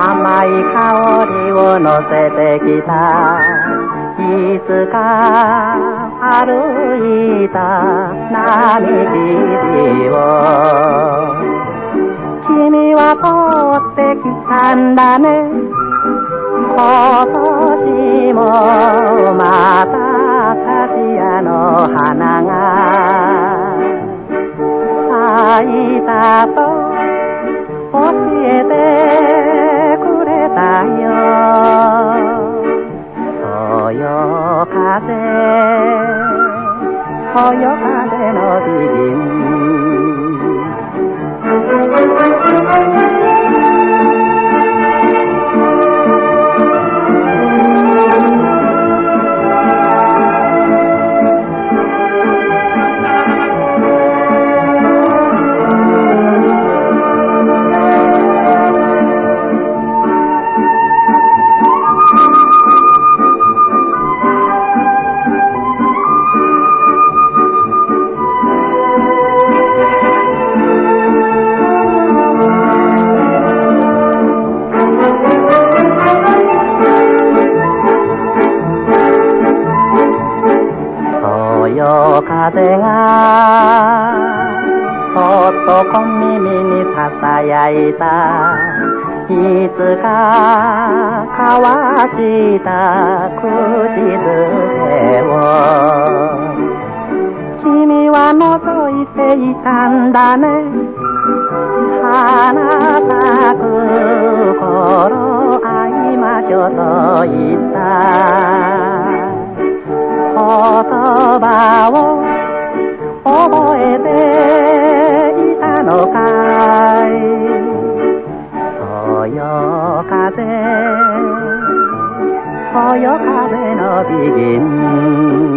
甘い香りを乗せてきた。いつか歩いた並木を。君は通ってきたんだね。今年もまたアアの花が咲いたと。教えてくれたよそよ風そよ風の美人風がそっと小耳にささやいた。いつか交わした口づけを。君は覗いていたんだね。花咲く頃会いましょうと言った。言葉をそよ風の美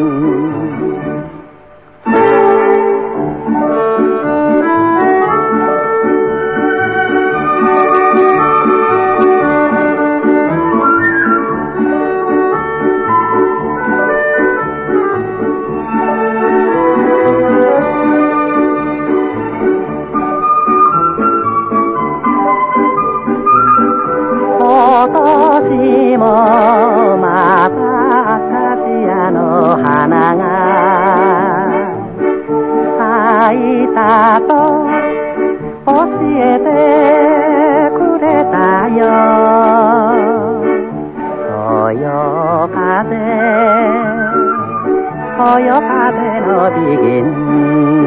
えてくれたよそよ風そよ風の美人